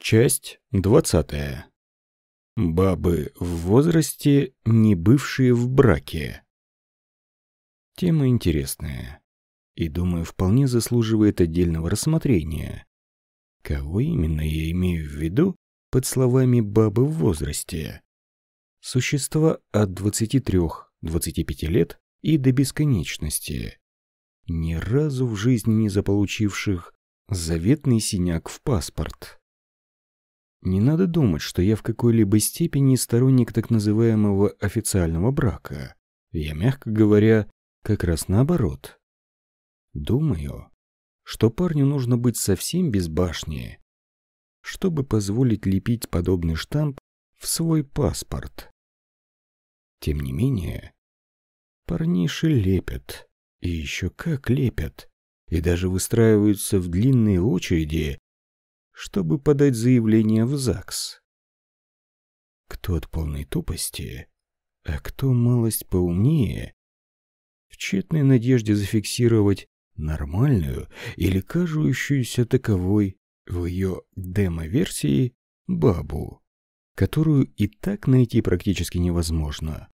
Часть двадцатая. Бабы в возрасте, не бывшие в браке. Тема интересная. И, думаю, вполне заслуживает отдельного рассмотрения. Кого именно я имею в виду под словами «бабы в возрасте»? Существа от 23-25 лет и до бесконечности, ни разу в жизни не заполучивших заветный синяк в паспорт не надо думать, что я в какой-либо степени сторонник так называемого официального брака. Я, мягко говоря, как раз наоборот. Думаю, что парню нужно быть совсем без чтобы позволить лепить подобный штамп в свой паспорт. Тем не менее, парниши лепят, и еще как лепят, и даже выстраиваются в длинные очереди чтобы подать заявление в ЗАГС. Кто от полной тупости, а кто малость поумнее, в тщетной надежде зафиксировать нормальную или кажущуюся таковой в ее демо-версии бабу, которую и так найти практически невозможно,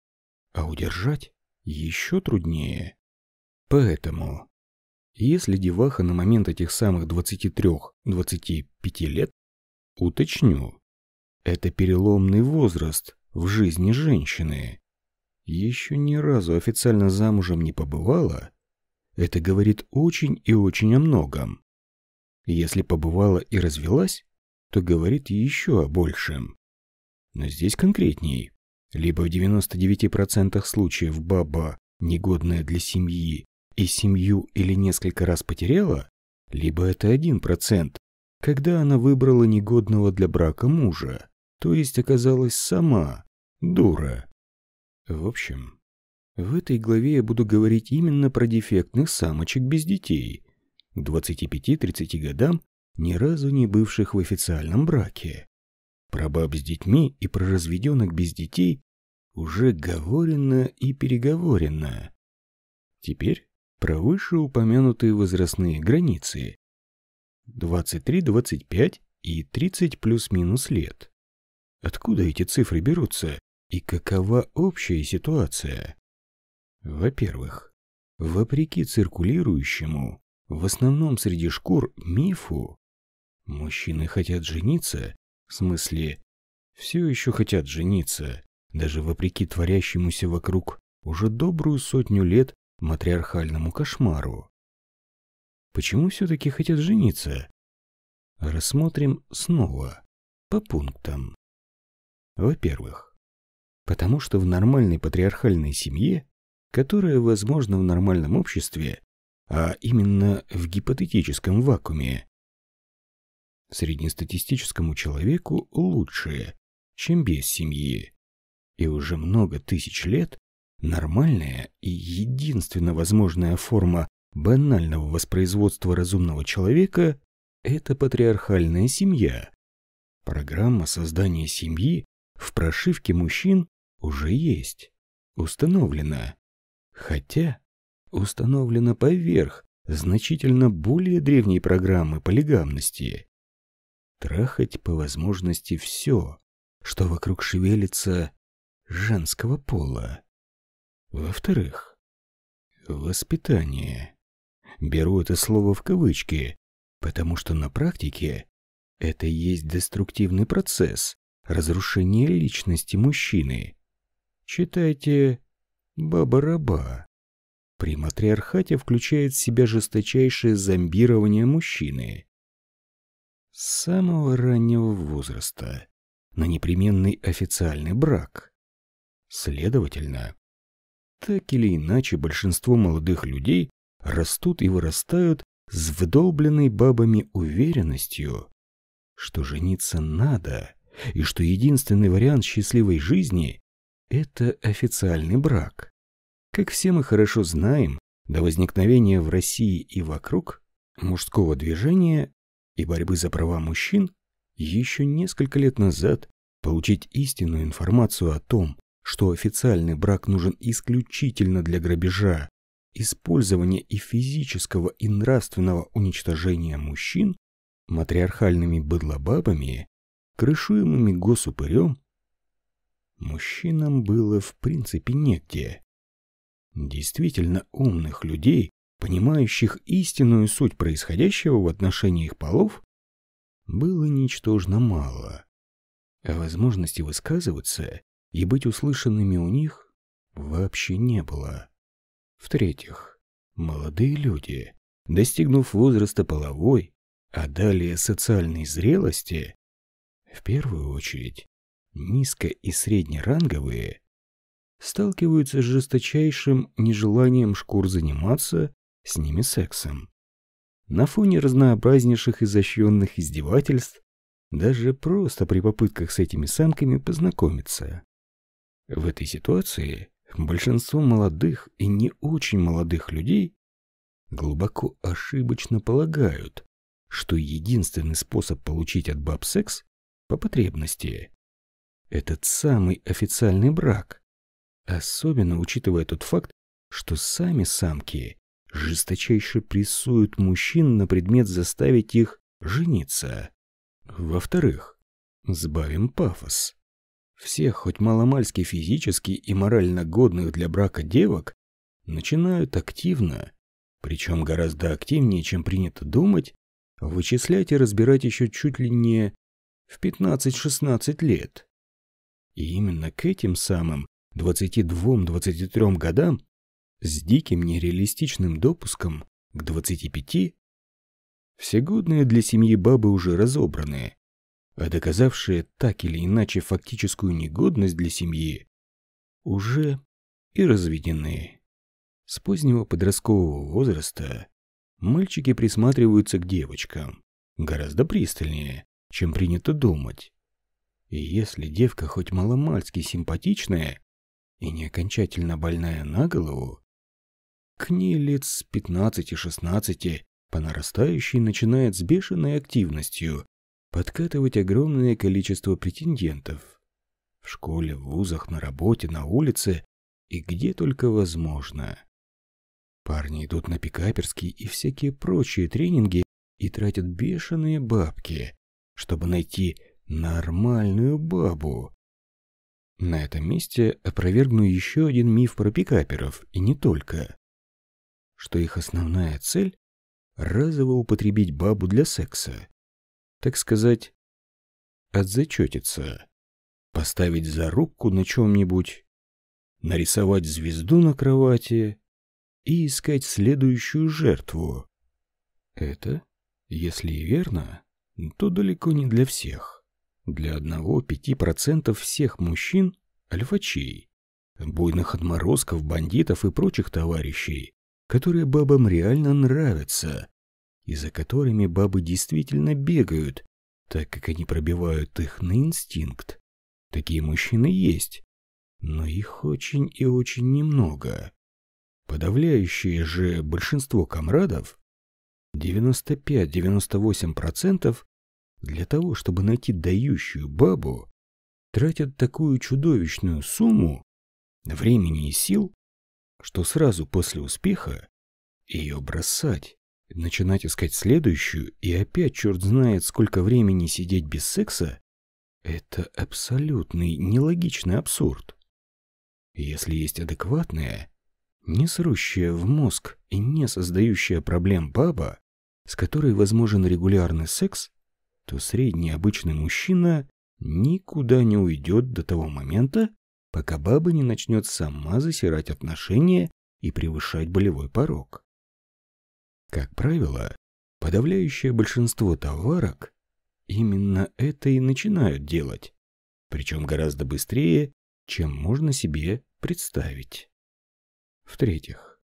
а удержать еще труднее. Поэтому если деваха на момент этих самых 23-25 лет, уточню, это переломный возраст в жизни женщины, еще ни разу официально замужем не побывала, это говорит очень и очень о многом. Если побывала и развелась, то говорит еще о большем. Но здесь конкретней. Либо в 99% случаев баба, негодная для семьи, и семью или несколько раз потеряла, либо это один процент, когда она выбрала негодного для брака мужа, то есть оказалась сама дура. В общем, в этой главе я буду говорить именно про дефектных самочек без детей, к 25-30 годам ни разу не бывших в официальном браке. Про баб с детьми и про разведенок без детей уже говорено и переговорено. Теперь про вышеупомянутые возрастные границы 23-25 и 30 плюс-минус лет. Откуда эти цифры берутся и какова общая ситуация? Во-первых, вопреки циркулирующему, в основном среди шкур, мифу, мужчины хотят жениться, в смысле, все еще хотят жениться, даже вопреки творящемуся вокруг уже добрую сотню лет матриархальному кошмару. Почему все-таки хотят жениться? Рассмотрим снова, по пунктам. Во-первых, потому что в нормальной патриархальной семье, которая возможна в нормальном обществе, а именно в гипотетическом вакууме, среднестатистическому человеку лучше, чем без семьи. И уже много тысяч лет Нормальная и единственно возможная форма банального воспроизводства разумного человека – это патриархальная семья. Программа создания семьи в прошивке мужчин уже есть, установлена. Хотя установлена поверх значительно более древней программы полигамности. Трахать по возможности все, что вокруг шевелится женского пола. Во-вторых, воспитание. Беру это слово в кавычки, потому что на практике это есть деструктивный процесс разрушения личности мужчины. Читайте «Баба-раба». При матриархате включает в себя жесточайшее зомбирование мужчины. С самого раннего возраста на непременный официальный брак. Следовательно, так или иначе, большинство молодых людей растут и вырастают с вдолбленной бабами уверенностью, что жениться надо, и что единственный вариант счастливой жизни – это официальный брак. Как все мы хорошо знаем, до возникновения в России и вокруг мужского движения и борьбы за права мужчин еще несколько лет назад получить истинную информацию о том, что официальный брак нужен исключительно для грабежа, использования и физического и нравственного уничтожения мужчин, матриархальными быдлобабами крышуемыми госупырем, мужчинам было в принципе негде. Действительно умных людей, понимающих истинную суть происходящего в отношении их полов, было ничтожно мало. А возможности высказываться и быть услышанными у них вообще не было. В-третьих, молодые люди, достигнув возраста половой, а далее социальной зрелости, в первую очередь низко- и среднеранговые, сталкиваются с жесточайшим нежеланием шкур заниматься с ними сексом. На фоне разнообразнейших изощренных издевательств, даже просто при попытках с этими самками познакомиться. В этой ситуации большинство молодых и не очень молодых людей глубоко ошибочно полагают, что единственный способ получить от баб секс по потребности – этот самый официальный брак, особенно учитывая тот факт, что сами самки жесточайше прессуют мужчин на предмет заставить их жениться. Во-вторых, сбавим пафос. Всех хоть маломальски физически и морально годных для брака девок начинают активно, причем гораздо активнее, чем принято думать, вычислять и разбирать еще чуть ли не в 15-16 лет. И именно к этим самым 22-23 годам с диким нереалистичным допуском к 25 все годные для семьи бабы уже разобраны, а доказавшие так или иначе фактическую негодность для семьи уже и разведены. С позднего подросткового возраста мальчики присматриваются к девочкам гораздо пристальнее, чем принято думать. И если девка хоть маломальски симпатичная и не окончательно больная на голову, к ней лет с 15-16 по нарастающей начинает с бешеной активностью подкатывать огромное количество претендентов. В школе, в вузах, на работе, на улице и где только возможно. Парни идут на пикаперские и всякие прочие тренинги и тратят бешеные бабки, чтобы найти нормальную бабу. На этом месте опровергну еще один миф про пикаперов, и не только что их основная цель – разово употребить бабу для секса. Так сказать, отзачетиться, поставить зарубку на чем-нибудь, нарисовать звезду на кровати и искать следующую жертву. Это, если и верно, то далеко не для всех. Для одного пяти процентов всех мужчин – альфачей, буйных отморозков, бандитов и прочих товарищей, которые бабам реально нравятся, и за которыми бабы действительно бегают, так как они пробивают их на инстинкт. Такие мужчины есть, но их очень и очень немного. Подавляющее же большинство комрадов, 95-98%, для того, чтобы найти дающую бабу, тратят такую чудовищную сумму времени и сил, что сразу после успеха ее бросать, начинать искать следующую и опять черт знает сколько времени сидеть без секса, это абсолютный нелогичный абсурд. Если есть адекватная, не срущая в мозг и не создающая проблем баба, с которой возможен регулярный секс, то средний обычный мужчина никуда не уйдет до того момента, пока баба не начнет сама засирать отношения и превышать болевой порог. Как правило, подавляющее большинство товарок именно это и начинают делать, причем гораздо быстрее, чем можно себе представить. В-третьих,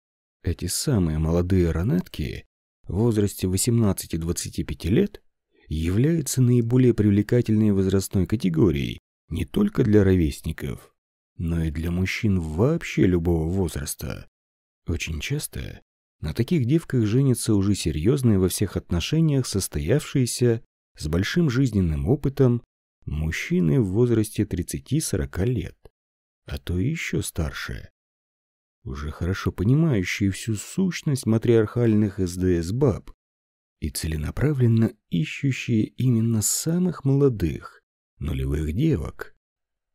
эти самые молодые ранетки в возрасте 18-25 лет являются наиболее привлекательной возрастной категорией не только для ровесников, но и для мужчин вообще любого возраста. Очень часто на таких девках женятся уже серьезные во всех отношениях состоявшиеся с большим жизненным опытом мужчины в возрасте 30-40 лет, а то и еще старше. Уже хорошо понимающие всю сущность матриархальных СДС-баб и целенаправленно ищущие именно самых молодых, нулевых девок.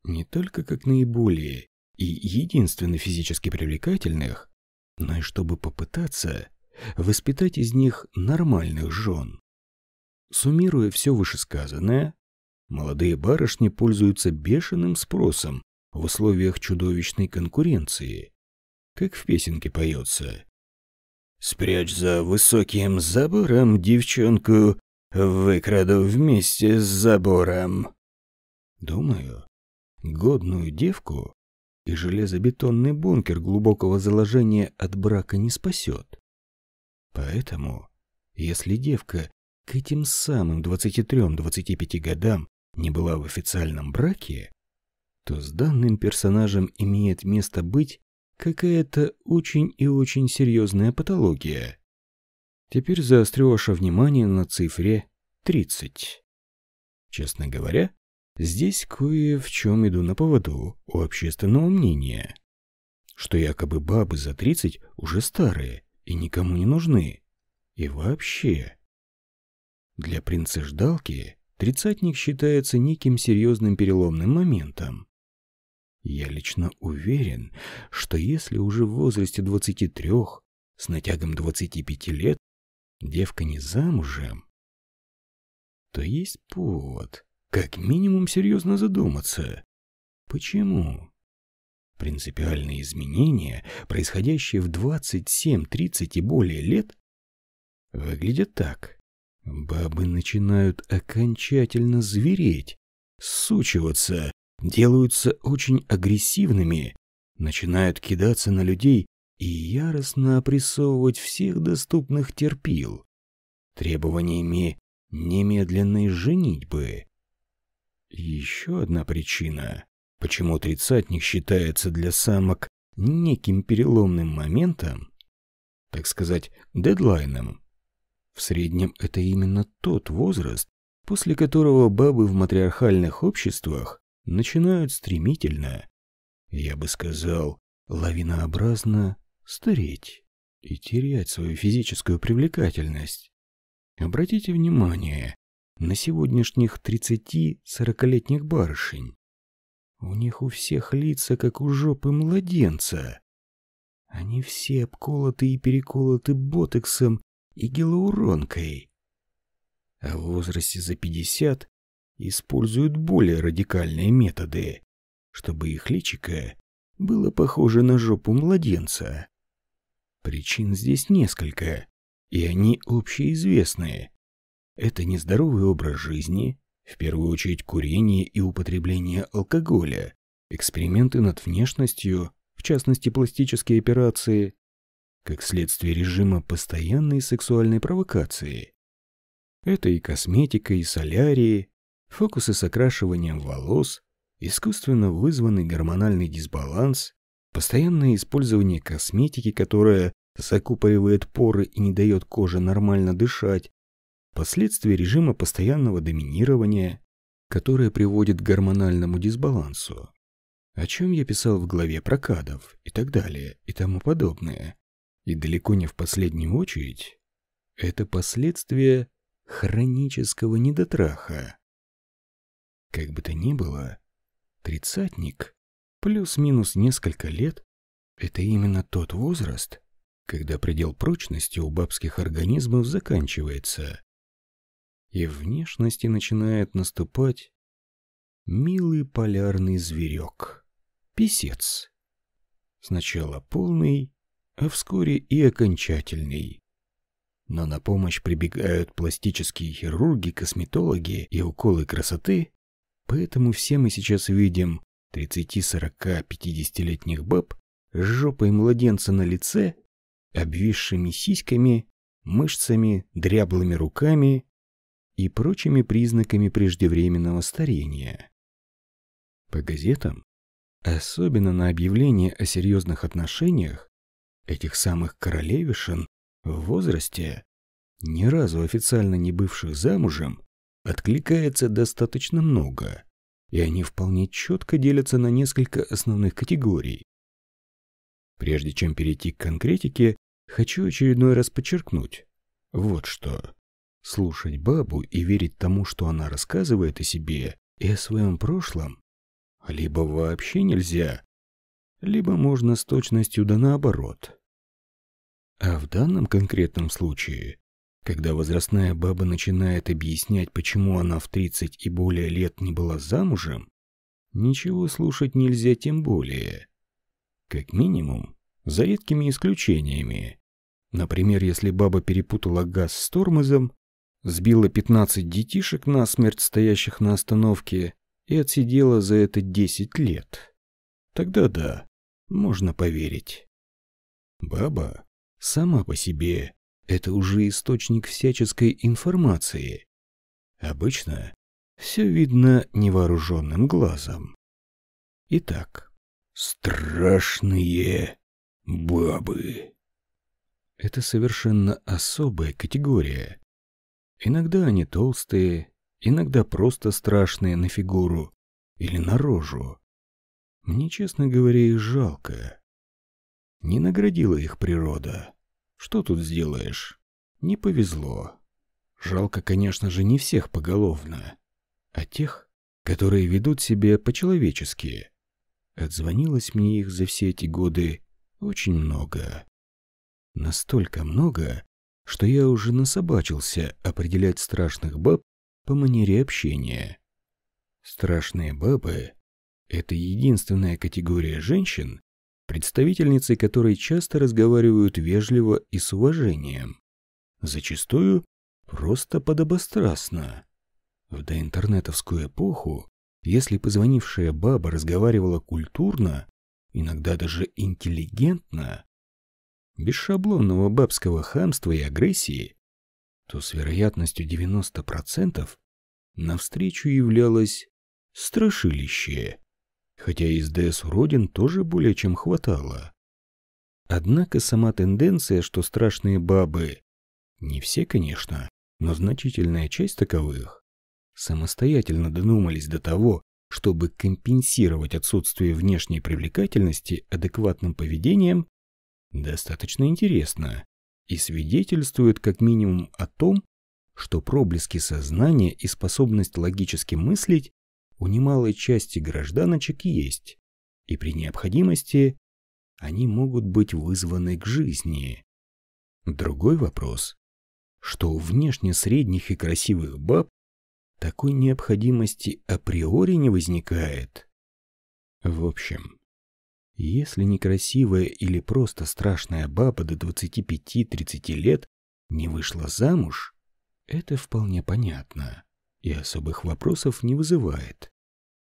Не только как наиболее и единственно физически привлекательных, но и чтобы попытаться воспитать из них нормальных жен. Суммируя все вышесказанное, молодые барышни пользуются бешеным спросом в условиях чудовищной конкуренции. Как в песенке поется. «Спрячь за высоким забором девчонку, выкраду вместе с забором». Думаю, годную девку и железобетонный бункер глубокого заложения от брака не спасет. Поэтому, если девка к этим самым 23-25 годам не была в официальном браке, то с данным персонажем имеет место быть какая-то очень и очень серьезная патология. Теперь заострю ваше внимание на цифре 30. Честно говоря, здесь кое в чем иду на поводу у общественного мнения, что якобы бабы за 30 уже старые и никому не нужны. И вообще, для принцеждалки тридцатник считается неким серьезным переломным моментом. Я лично уверен, что если уже в возрасте 23, с натягом 25 лет, девка не замужем, то есть повод, как минимум серьезно задуматься. Почему? Принципиальные изменения, происходящие в 27, 30 и более лет, выглядят так. Бабы начинают окончательно звереть, сучиваться, делаются очень агрессивными, начинают кидаться на людей и яростно опрессовывать всех доступных терпил, требованиями немедленной женитьбы. Еще одна причина, почему тридцатник считается для самок неким переломным моментом, так сказать, дедлайном. В среднем это именно тот возраст, после которого бабы в матриархальных обществах начинают стремительно, я бы сказал, лавинообразно стареть и терять свою физическую привлекательность. Обратите внимание на сегодняшних 30-40-летних барышень. У них у всех лица, как у жопы младенца. Они все обколоты и переколоты ботексом и гиалуронкой. А в возрасте за 50 используют более радикальные методы, чтобы их личико было похоже на жопу младенца. Причин здесь несколько, и они общеизвестные. Это нездоровый образ жизни, в первую очередь курение и употребление алкоголя, эксперименты над внешностью, в частности пластические операции, как следствие режима постоянной сексуальной провокации. Это и косметика, и солярии, фокусы с окрашиванием волос, искусственно вызванный гормональный дисбаланс, постоянное использование косметики, которая закупоривает поры и не дает коже нормально дышать, последствия режима постоянного доминирования, которое приводит к гормональному дисбалансу, о чем я писал в главе про кадов и так далее и тому подобное. И далеко не в последнюю очередь, это последствия хронического недотраха. Как бы то ни было, тридцатник плюс-минус несколько лет – это именно тот возраст, когда предел прочности у бабских организмов заканчивается, и внешности начинает наступать милый полярный зверек – писец. Сначала полный, а вскоре и окончательный. Но на помощь прибегают пластические хирурги, косметологи и уколы красоты, Поэтому все мы сейчас видим 30, 40, 50-летних баб с жопой младенца на лице, обвисшими сиськами, мышцами, дряблыми руками и прочими признаками преждевременного старения. По газетам, особенно на объявления о серьезных отношениях, этих самых королевишен в возрасте, ни разу официально не бывших замужем, откликается достаточно много, и они вполне четко делятся на несколько основных категорий. Прежде чем перейти к конкретике, хочу очередной раз подчеркнуть. Вот что. Слушать бабу и верить тому, что она рассказывает о себе и о своем прошлом, либо вообще нельзя, либо можно с точностью да наоборот. А в данном конкретном случае, когда возрастная баба начинает объяснять, почему она в 30 и более лет не была замужем, ничего слушать нельзя тем более. Как минимум, за редкими исключениями. Например, если баба перепутала газ с тормозом, сбила 15 детишек насмерть, стоящих на остановке, и отсидела за это 10 лет. Тогда да, можно поверить. Баба сама по себе – это уже источник всяческой информации. Обычно все видно невооруженным глазом. Итак, страшные бабы. Это совершенно особая категория. Иногда они толстые, иногда просто страшные на фигуру или на рожу. Мне, честно говоря, их жалко. Не наградила их природа. Что тут сделаешь? Не повезло. Жалко, конечно же, не всех поголовно, а тех, которые ведут себя по-человечески. Отзвонилось мне их за все эти годы очень много. Настолько много, что я уже насобачился определять страшных баб по манере общения. Страшные бабы – это единственная категория женщин, представительницы которой часто разговаривают вежливо и с уважением. Зачастую просто подобострастно. В доинтернетовскую эпоху, если позвонившая баба разговаривала культурно, иногда даже интеллигентно, без шаблонного бабского хамства и агрессии, то с вероятностью 90% навстречу являлось страшилище, хотя из ДС уродин тоже более чем хватало. Однако сама тенденция, что страшные бабы, не все, конечно, но значительная часть таковых, самостоятельно додумались до того, чтобы компенсировать отсутствие внешней привлекательности адекватным поведением, достаточно интересно и свидетельствует как минимум о том, что проблески сознания и способность логически мыслить у немалой части гражданочек есть, и при необходимости они могут быть вызваны к жизни. Другой вопрос, что у внешне средних и красивых баб такой необходимости априори не возникает. В общем, если некрасивая или просто страшная баба до 25-30 лет не вышла замуж, это вполне понятно и особых вопросов не вызывает.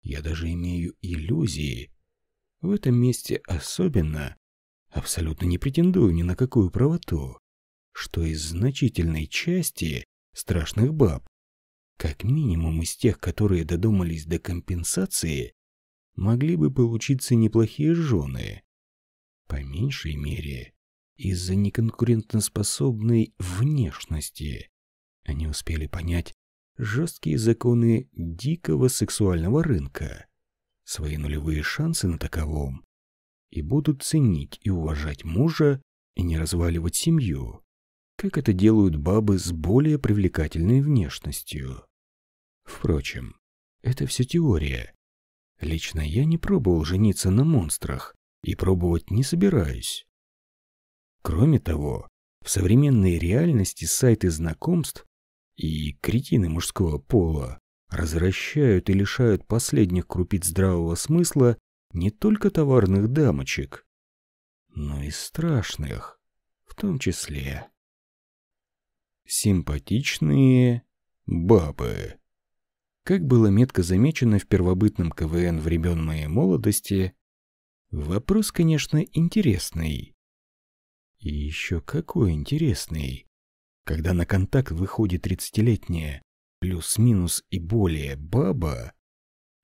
Я даже имею иллюзии. В этом месте особенно, абсолютно не претендую ни на какую правоту, что из значительной части страшных баб, как минимум из тех, которые додумались до компенсации, могли бы получиться неплохие жены. По меньшей мере, из-за неконкурентоспособной внешности. Они успели понять жесткие законы дикого сексуального рынка, свои нулевые шансы на таковом, и будут ценить и уважать мужа и не разваливать семью, как это делают бабы с более привлекательной внешностью. Впрочем, это все теория, Лично я не пробовал жениться на монстрах и пробовать не собираюсь. Кроме того, в современной реальности сайты знакомств и кретины мужского пола развращают и лишают последних крупиц здравого смысла не только товарных дамочек, но и страшных, в том числе. Симпатичные бабы. Как было метко замечено в первобытном КВН времен моей молодости, вопрос, конечно, интересный. И еще какой интересный. Когда на контакт выходит тридцатилетняя, плюс-минус и более баба,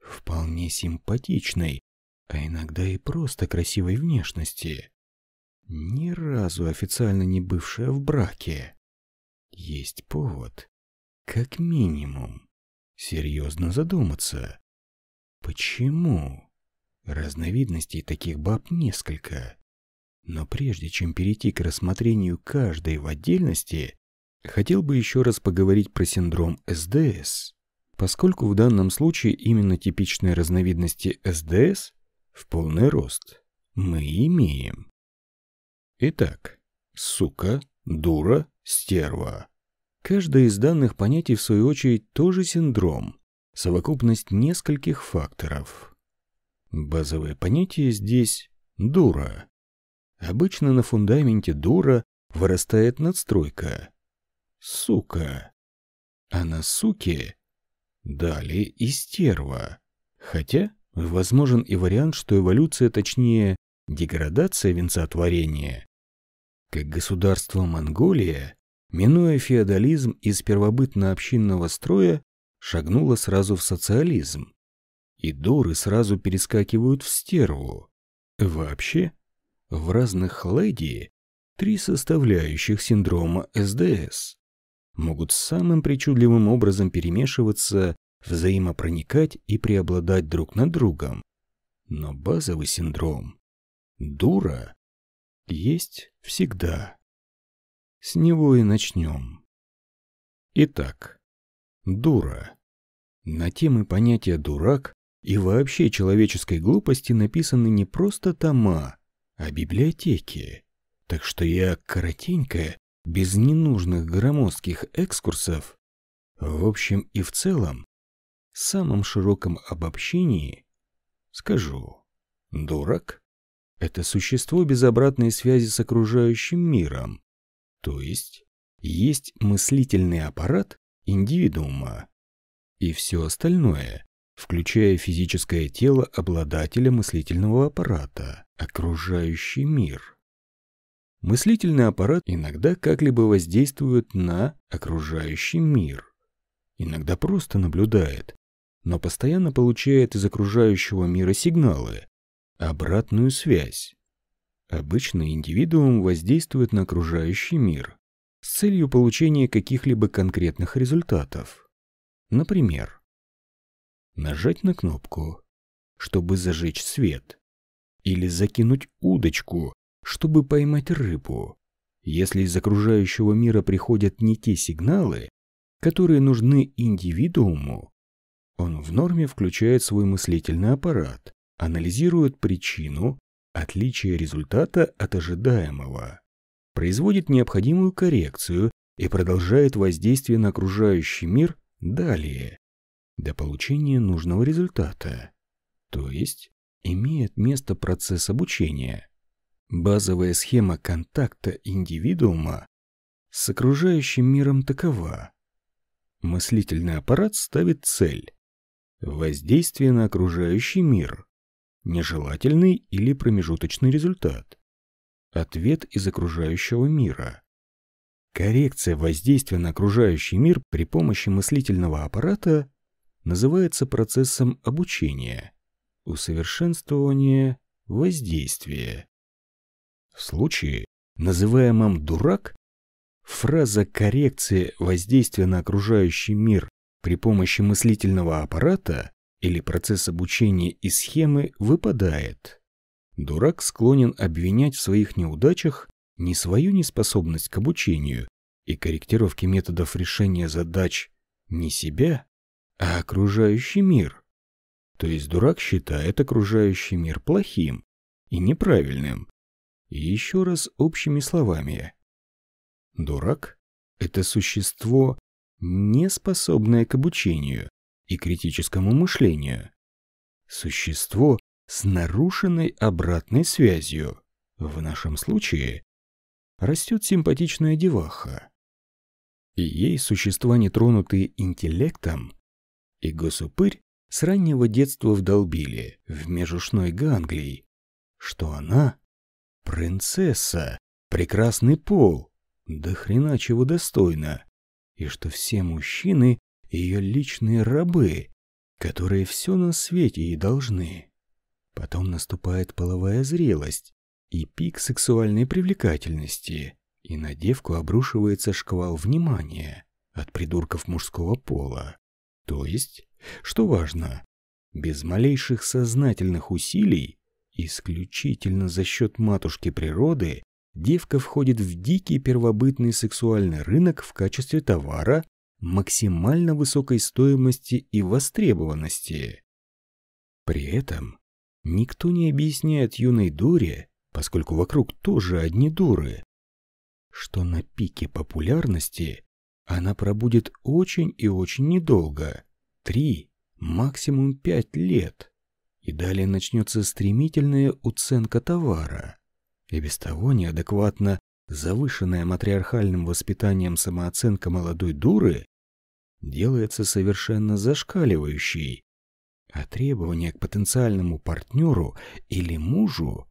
вполне симпатичной, а иногда и просто красивой внешности, ни разу официально не бывшая в браке. Есть повод, как минимум серьезно задуматься. Почему? Разновидностей таких баб несколько. Но прежде чем перейти к рассмотрению каждой в отдельности, хотел бы еще раз поговорить про синдром СДС. поскольку в данном случае именно типичные разновидности СДС в полный рост мы имеем. Итак, сука, дура, стерва. Каждое из данных понятий, в свою очередь, тоже синдром, совокупность нескольких факторов. Базовое понятие здесь – дура. Обычно на фундаменте дура вырастает надстройка. Сука. А на суке далее и стерва. Хотя возможен и вариант, что эволюция, точнее, деградация венцотворения. Как государство Монголия, минуя феодализм из первобытно-общинного строя, шагнула сразу в социализм. И дуры сразу перескакивают в стерву. Вообще, в разных леди три составляющих синдрома СДС могут самым причудливым образом перемешиваться, взаимопроникать и преобладать друг над другом. Но базовый синдром – дура – есть всегда. С него и начнем. Итак, дура. На темы понятия «дурак» и вообще человеческой глупости написаны не просто тома, а библиотеки. Так что я коротенько, без ненужных громоздких экскурсов, в общем и в целом, в самом широком обобщении, скажу, дурак — это существо без обратной связи с окружающим миром, то есть есть мыслительный аппарат индивидуума и все остальное, включая физическое тело обладателя мыслительного аппарата, окружающий мир. Мыслительный аппарат иногда как-либо воздействует на окружающий мир, иногда просто наблюдает, но постоянно получает из окружающего мира сигналы, обратную связь. Обычно индивидуум воздействует на окружающий мир с целью получения каких-либо конкретных результатов. Например, нажать на кнопку, чтобы зажечь свет, или закинуть удочку, чтобы поймать рыбу. Если из окружающего мира приходят не те сигналы, которые нужны индивидууму, он в норме включает свой мыслительный аппарат, анализирует причину, отличие результата от ожидаемого, производит необходимую коррекцию и продолжает воздействие на окружающий мир далее, до получения нужного результата. То есть имеет место процесс обучения. Базовая схема контакта индивидуума с окружающим миром такова. Мыслительный аппарат ставит цель – воздействие на окружающий мир, нежелательный или промежуточный результат, ответ из окружающего мира. Коррекция воздействия на окружающий мир при помощи мыслительного аппарата называется процессом обучения, усовершенствования воздействия. В случае, называемом «дурак», фраза коррекции воздействия на окружающий мир при помощи мыслительного аппарата или процесс обучения из схемы выпадает. Дурак склонен обвинять в своих неудачах не свою неспособность к обучению и корректировке методов решения задач не себя, а окружающий мир. То есть дурак считает окружающий мир плохим и неправильным, и еще раз общими словами. Дурак — это существо, не способное к обучению и критическому мышлению. Существо с нарушенной обратной связью. В нашем случае растет симпатичная деваха. И ей существа, не тронутые интеллектом, и госупырь с раннего детства вдолбили в межушной ганглии, что она Принцесса, прекрасный пол, до хрена чего достойна, и что все мужчины — ее личные рабы, которые все на свете ей должны. Потом наступает половая зрелость и пик сексуальной привлекательности, и на девку обрушивается шквал внимания от придурков мужского пола. То есть, что важно, без малейших сознательных усилий Исключительно за счет матушки природы девка входит в дикий первобытный сексуальный рынок в качестве товара максимально высокой стоимости и востребованности. При этом никто не объясняет юной дуре, поскольку вокруг тоже одни дуры, что на пике популярности она пробудет очень и очень недолго, три, максимум пять лет, и далее начнется стремительная уценка товара. И без того неадекватно завышенная матриархальным воспитанием самооценка молодой дуры делается совершенно зашкаливающей, а требования к потенциальному партнеру или мужу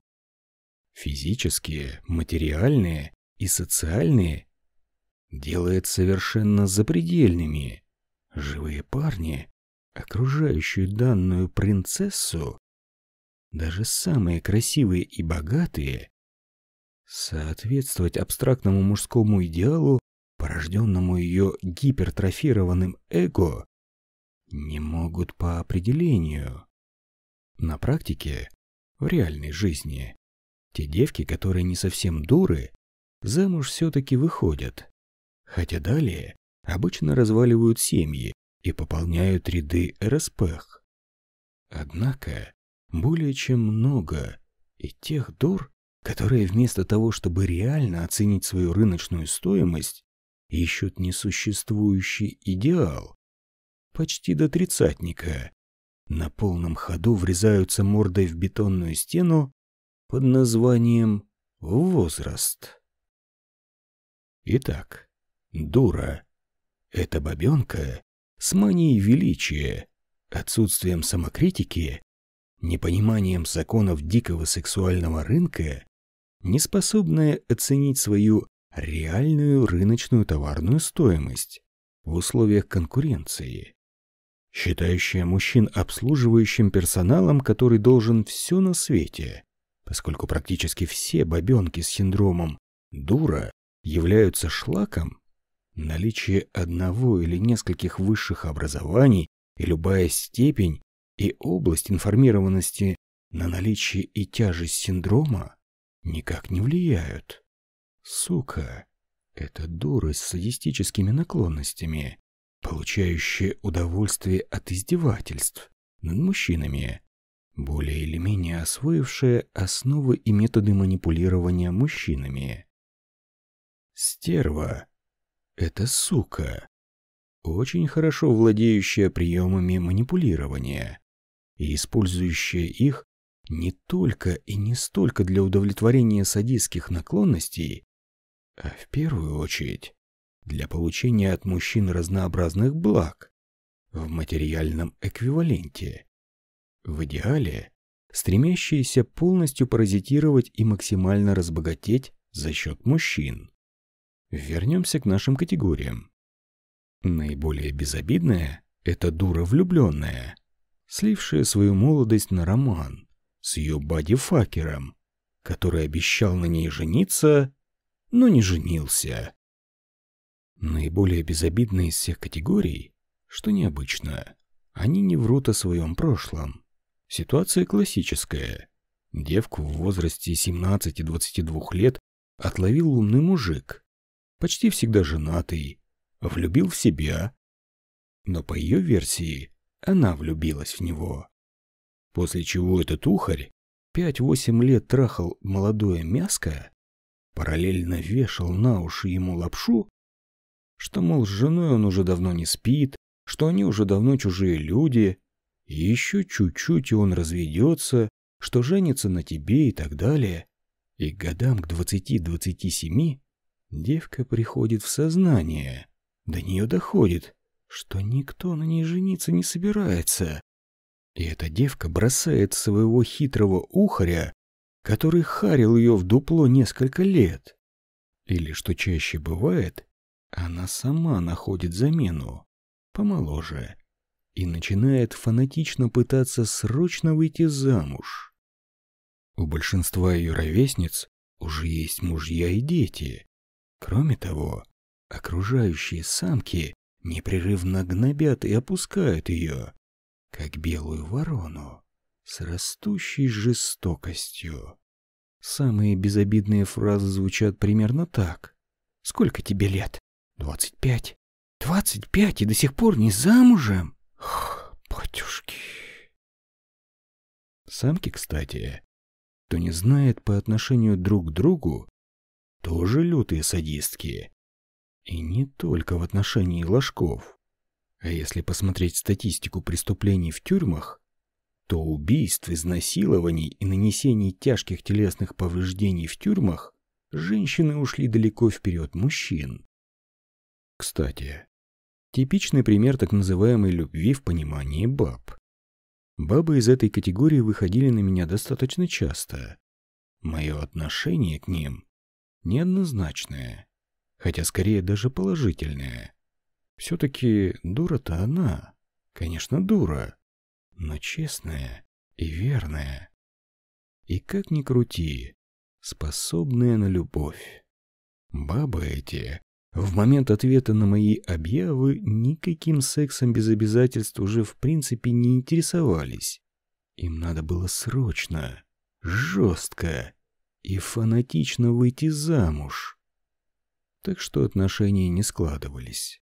физические, материальные и социальные делает совершенно запредельными. Живые парни, окружающие данную принцессу, даже самые красивые и богатые, соответствовать абстрактному мужскому идеалу, порожденному ее гипертрофированным эго, не могут по определению. На практике, в реальной жизни, те девки, которые не совсем дуры, замуж все-таки выходят. Хотя далее обычно разваливают семьи и пополняют ряды РСПХ. Однако более чем много и тех дур, которые вместо того, чтобы реально оценить свою рыночную стоимость, ищут несуществующий идеал, почти до тридцатника, на полном ходу врезаются мордой в бетонную стену под названием «возраст». Итак, дура — это бабенка с манией величия, отсутствием самокритики, непониманием законов дикого сексуального рынка, неспособная оценить свою реальную рыночную товарную стоимость в условиях конкуренции, считающая мужчин обслуживающим персоналом, который должен все на свете, поскольку практически все бабенки с синдромом «дура» являются шлаком, наличие одного или нескольких высших образований и любая степень и область информированности на наличие и тяжесть синдрома никак не влияют. Сука, это дура с садистическими наклонностями, получающая удовольствие от издевательств над мужчинами, более или менее освоившая основы и методы манипулирования мужчинами. Стерва — это сука, очень хорошо владеющая приемами манипулирования и использующая их не только и не столько для удовлетворения садистских наклонностей, а в первую очередь для получения от мужчин разнообразных благ в материальном эквиваленте. В идеале стремящиеся полностью паразитировать и максимально разбогатеть за счет мужчин. Вернемся к нашим категориям. Наиболее безобидная – это дура влюбленная, слившая свою молодость на роман с ее бадифакером, который обещал на ней жениться, но не женился. Наиболее безобидные из всех категорий, что необычно, они не врут о своем прошлом. Ситуация классическая. Девку в возрасте 17-22 лет отловил умный мужик, почти всегда женатый, влюбил в себя. Но по ее версии, она влюбилась в него. После чего этот ухарь 5-8 лет трахал молодое мяско, параллельно вешал на уши ему лапшу, что, мол, с женой он уже давно не спит, что они уже давно чужие люди, еще чуть-чуть, и он разведется, что женится на тебе и так далее. И годам к двадцати-двадцати семи девка приходит в сознание. До нее доходит, что никто на ней жениться не собирается. И эта девка бросает своего хитрого ухаря, который харил ее в дупло несколько лет. Или, что чаще бывает, она сама находит замену, помоложе, и начинает фанатично пытаться срочно выйти замуж. У большинства ее ровесниц уже есть мужья и дети. Кроме того, окружающие самки непрерывно гнобят и опускают ее, как белую ворону, с растущей жестокостью. Самые безобидные фразы звучат примерно так. «Сколько тебе лет? Двадцать пять? Двадцать пять и до сих пор не замужем? Ох, батюшки. Самки, кстати, кто не знает по отношению друг к другу, тоже лютые садистки. И не только в отношении ложков. А если посмотреть статистику преступлений в тюрьмах, то убийств, изнасилований и нанесений тяжких телесных повреждений в тюрьмах женщины ушли далеко вперед мужчин. Кстати, типичный пример так называемой любви в понимании баб. Бабы из этой категории выходили на меня достаточно часто. Мое отношение к ним неоднозначное, хотя скорее даже положительное. Все-таки дура-то она, конечно, дура, но честная и верная. И как ни крути, способная на любовь. Бабы эти в момент ответа на мои объявы никаким сексом без обязательств уже в принципе не интересовались. Им надо было срочно, жестко и фанатично выйти замуж. Так что отношения не складывались.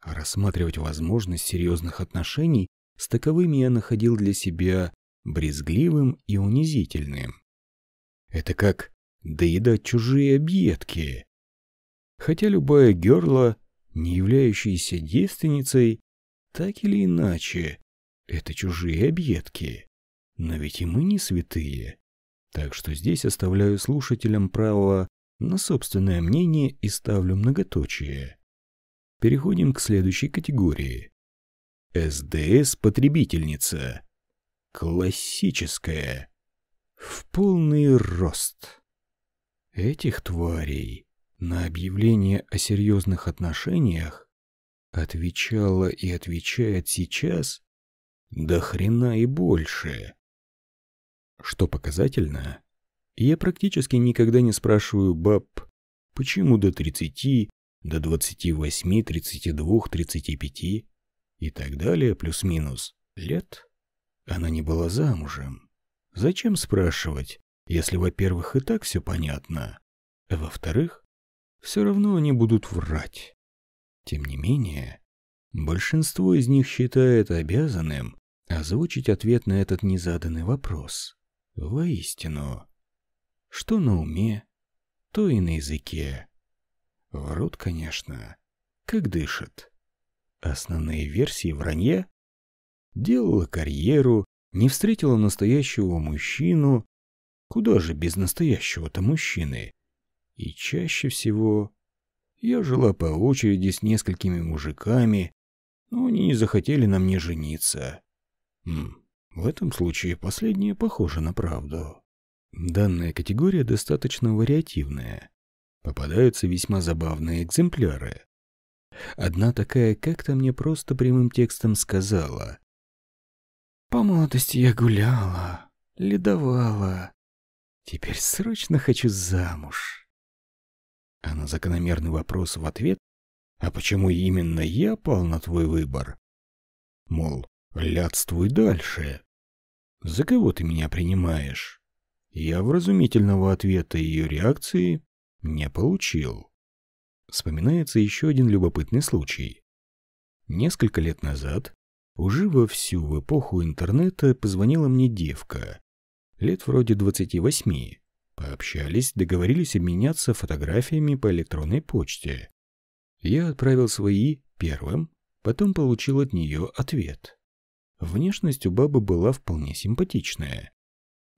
А рассматривать возможность серьезных отношений с таковыми я находил для себя брезгливым и унизительным. Это как доедать чужие объедки. Хотя любая герла, не являющаяся девственницей, так или иначе, это чужие объедки. Но ведь и мы не святые. Так что здесь оставляю слушателям право на собственное мнение и ставлю многоточие. Переходим к следующей категории. СДС-потребительница. Классическая. В полный рост. Этих тварей на объявление о серьезных отношениях отвечала и отвечает сейчас до хрена и больше. Что показательно, я практически никогда не спрашиваю баб, почему до 30, до 28, 32, 35 и так далее, плюс-минус, лет. Она не была замужем. Зачем спрашивать, если, во-первых, и так все понятно, а во-вторых, все равно они будут врать. Тем не менее, большинство из них считает обязанным озвучить ответ на этот незаданный вопрос. Воистину, что на уме, то и на языке. Врут, конечно, как дышат. Основные версии вранья делала карьеру, не встретила настоящего мужчину, куда же без настоящего-то мужчины, и чаще всего я жила по очереди с несколькими мужиками, но они не захотели на мне жениться. М, в этом случае последнее похоже на правду. Данная категория достаточно вариативная. Попадаются весьма забавные экземпляры. Одна такая как-то мне просто прямым текстом сказала, по молодости я гуляла, ледовала. Теперь срочно хочу замуж. А на закономерный вопрос в ответ, а почему именно я пал на твой выбор? Мол, лядствуй дальше. За кого ты меня принимаешь? Я вразумительного ответа ее реакции не получил. Вспоминается еще один любопытный случай. Несколько лет назад уже вовсю в эпоху интернета позвонила мне девка. Лет вроде 28. Пообщались, договорились обменяться фотографиями по электронной почте. Я отправил свои первым, потом получил от нее ответ. Внешность у бабы была вполне симпатичная.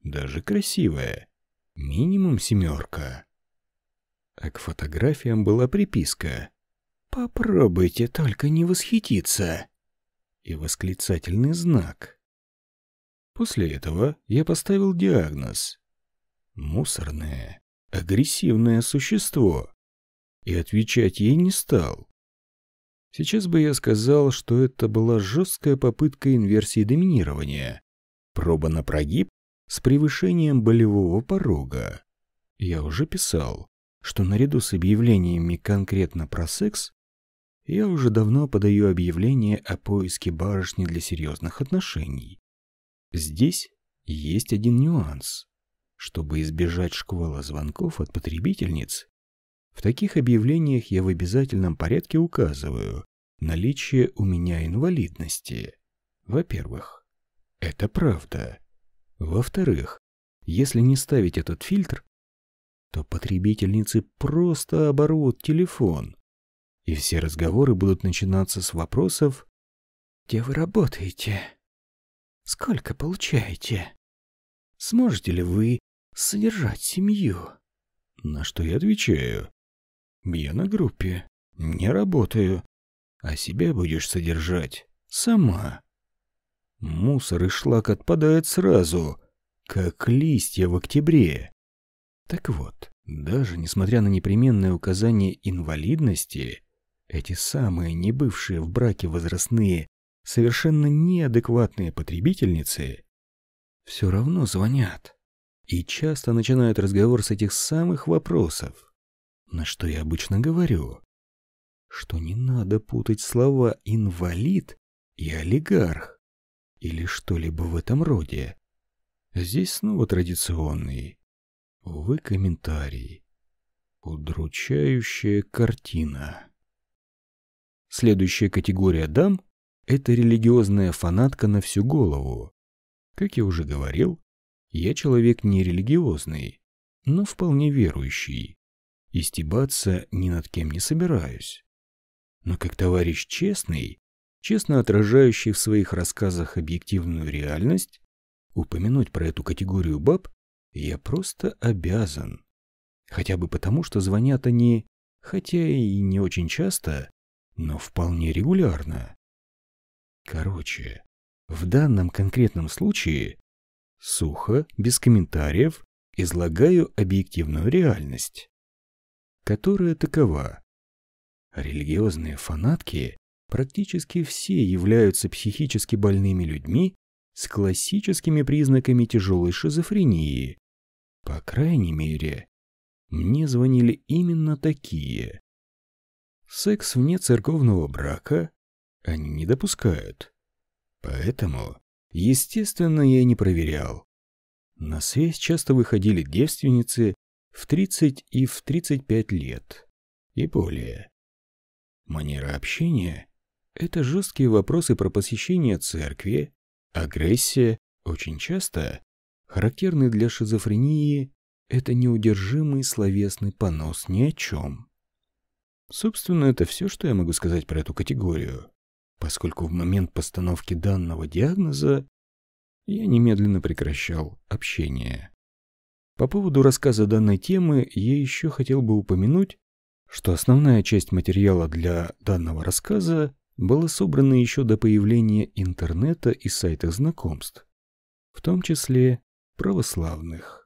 Даже красивая. Минимум семерка. А к фотографиям была приписка. «Попробуйте только не восхититься» и восклицательный знак. После этого я поставил диагноз «мусорное, агрессивное существо» и отвечать ей не стал. Сейчас бы я сказал, что это была жесткая попытка инверсии доминирования, проба на прогиб с превышением болевого порога. Я уже писал, что наряду с объявлениями конкретно про секс я уже давно подаю объявление о поиске барышни для серьезных отношений. Здесь есть один нюанс. Чтобы избежать шквала звонков от потребительниц, в таких объявлениях я в обязательном порядке указываю, наличие у меня инвалидности. Во-первых, это правда. Во-вторых, если не ставить этот фильтр, то потребительницы просто оборвут телефон, и все разговоры будут начинаться с вопросов «Где вы работаете? Сколько получаете? Сможете ли вы содержать семью?» На что я отвечаю «Я на группе, не работаю, а себя будешь содержать сама». Мусор и шлак отпадает сразу, как листья в октябре. Так вот, даже несмотря на непременное указание инвалидности, эти самые небывшие в браке возрастные, совершенно неадекватные потребительницы все равно звонят и часто начинают разговор с этих самых вопросов. На что я обычно говорю, что не надо путать слова «инвалид» и «олигарх» или что-либо в этом роде. Здесь снова традиционный. Увы, комментарий. Удручающая картина. Следующая категория дам – это религиозная фанатка на всю голову. Как я уже говорил, я человек не религиозный, но вполне верующий. И стебаться ни над кем не собираюсь. Но как товарищ честный, честно отражающий в своих рассказах объективную реальность, Упомянуть про эту категорию баб я просто обязан. Хотя бы потому, что звонят они, хотя и не очень часто, но вполне регулярно. Короче, в данном конкретном случае сухо, без комментариев, излагаю объективную реальность, которая такова. Религиозные фанатки практически все являются психически больными людьми с классическими признаками тяжелой шизофрении. По крайней мере, мне звонили именно такие. Секс вне церковного брака они не допускают. Поэтому, естественно, я не проверял. На связь часто выходили девственницы в 30 и в 35 лет и более. Манера общения – это жесткие вопросы про посещение церкви, Агрессия очень часто характерный для шизофрении это неудержимый словесный понос ни о чем. Собственно, это все, что я могу сказать про эту категорию, поскольку в момент постановки данного диагноза я немедленно прекращал общение. По поводу рассказа данной темы я еще хотел бы упомянуть, что основная часть материала для данного рассказа было собрано еще до появления интернета и сайтов знакомств, в том числе православных.